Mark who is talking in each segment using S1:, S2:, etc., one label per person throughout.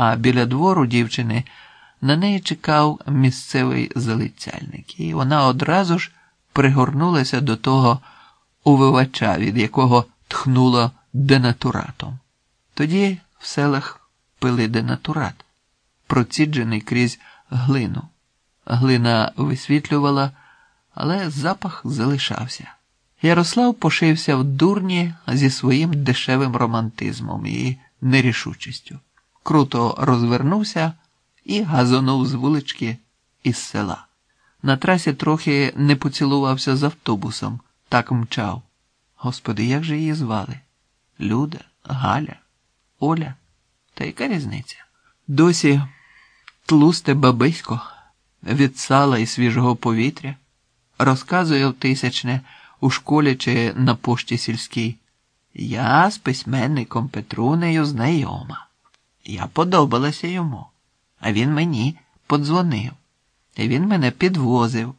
S1: а біля двору дівчини на неї чекав місцевий залицяльник, і вона одразу ж пригорнулася до того увивача, від якого тхнуло денатуратом. Тоді в селах пили денатурат, проціджений крізь глину. Глина висвітлювала, але запах залишався. Ярослав пошився в дурні зі своїм дешевим романтизмом і нерішучістю. Круто розвернувся і газонув з вулички із села. На трасі трохи не поцілувався з автобусом, так мчав. Господи, як же її звали? Люда, Галя, Оля. Та яка різниця? Досі тлусте бабисько від сала і свіжого повітря, розказує в тисячне у школі чи на пошті сільській. Я з письменником Петрунею знайома. Я подобалася йому, а він мені подзвонив, і він мене підвозив,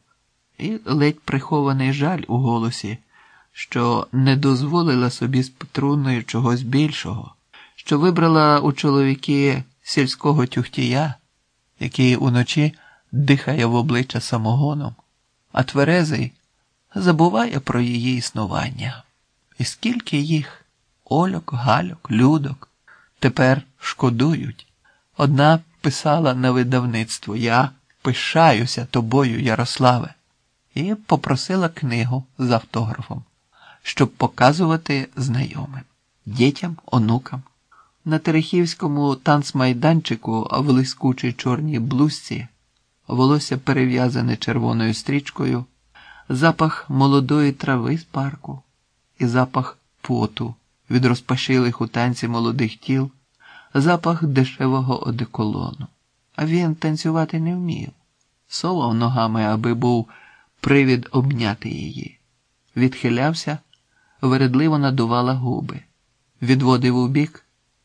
S1: і ледь прихований жаль у голосі, що не дозволила собі з Петруною чогось більшого, що вибрала у чоловіки сільського тюхтія, який уночі дихає в обличчя самогоном, а тверезий забуває про її існування. І скільки їх Ольок, Гальок, Людок тепер шкодують. Одна писала на видавництво Я пишаюся тобою, Ярославе, і попросила книгу з автографом, щоб показувати знайомим, дітям, онукам. На Терехівському танцмайданчику в лискучій чорній блузці волосся перев'язане червоною стрічкою, запах молодої трави з парку і запах поту від розпашилих у танці молодих тіл, запах дешевого одеколону. А він танцювати не вмів, совав ногами, аби був привід обняти її. Відхилявся, вередливо надувала губи, відводив у бік,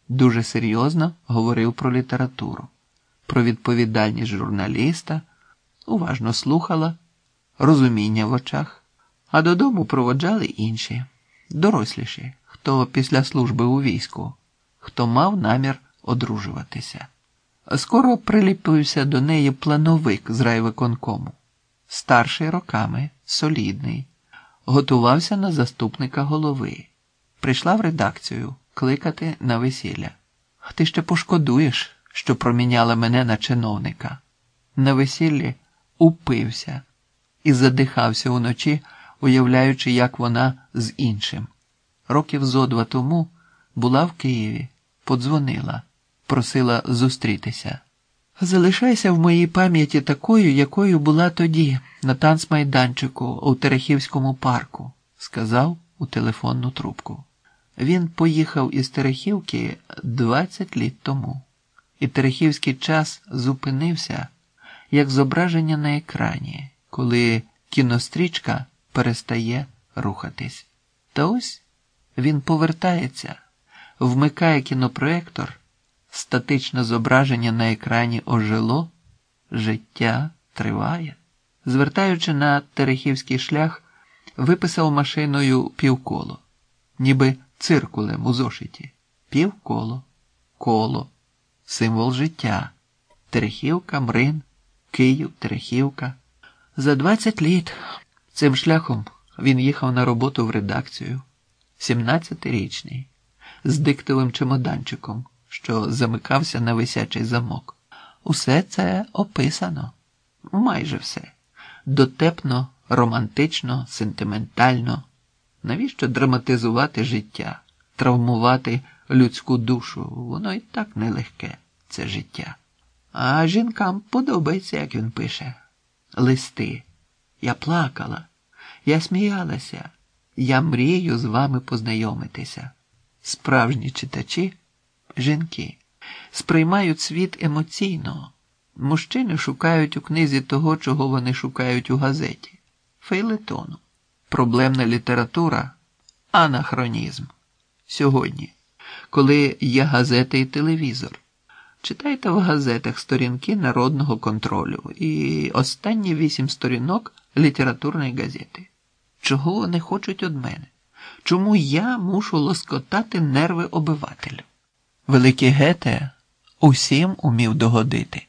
S1: дуже серйозно говорив про літературу, про відповідальність журналіста, уважно слухала, розуміння в очах, а додому проводжали інші, доросліші хто після служби у війську, хто мав намір одружуватися. Скоро приліпився до неї плановик з райвиконкому, старший роками, солідний, готувався на заступника голови. Прийшла в редакцію кликати на весілля. Ти ще пошкодуєш, що проміняла мене на чиновника. На весіллі упився і задихався уночі, уявляючи, як вона з іншим років зо два тому була в Києві, подзвонила, просила зустрітися. Залишайся в моїй пам'яті такою, якою була тоді, на танцмайданчику у Терехівському парку, сказав у телефонну трубку. Він поїхав із Терехівки 20 літ тому, і Терехівський час зупинився як зображення на екрані, коли кінострічка перестає рухатись. Та ось він повертається, вмикає кінопроектор, статичне зображення на екрані ожило, життя триває. Звертаючи на Терехівський шлях, виписав машиною півколо, ніби циркулем у зошиті. Півколо, коло, символ життя. Терехівка, Мрин, Київ, Терехівка. За 20 літ цим шляхом він їхав на роботу в редакцію. 17-річний, з диктовим чемоданчиком, що замикався на висячий замок. Усе це описано, майже все. Дотепно, романтично, сентиментально. Навіщо драматизувати життя, травмувати людську душу? Воно і так нелегке, це життя. А жінкам подобається, як він пише. Листи. Я плакала, я сміялася. Я мрію з вами познайомитися. Справжні читачі, жінки, сприймають світ емоційно. Мужчини шукають у книзі того, чого вони шукають у газеті, фейлетону. Проблемна література анахронізм. Сьогодні, коли є газети і телевізор, читайте в газетах сторінки народного контролю і останні вісім сторінок літературної газети. Чого вони хочуть від мене? Чому я мушу лоскотати нерви обивателю. Великий Гете усім умів догодити.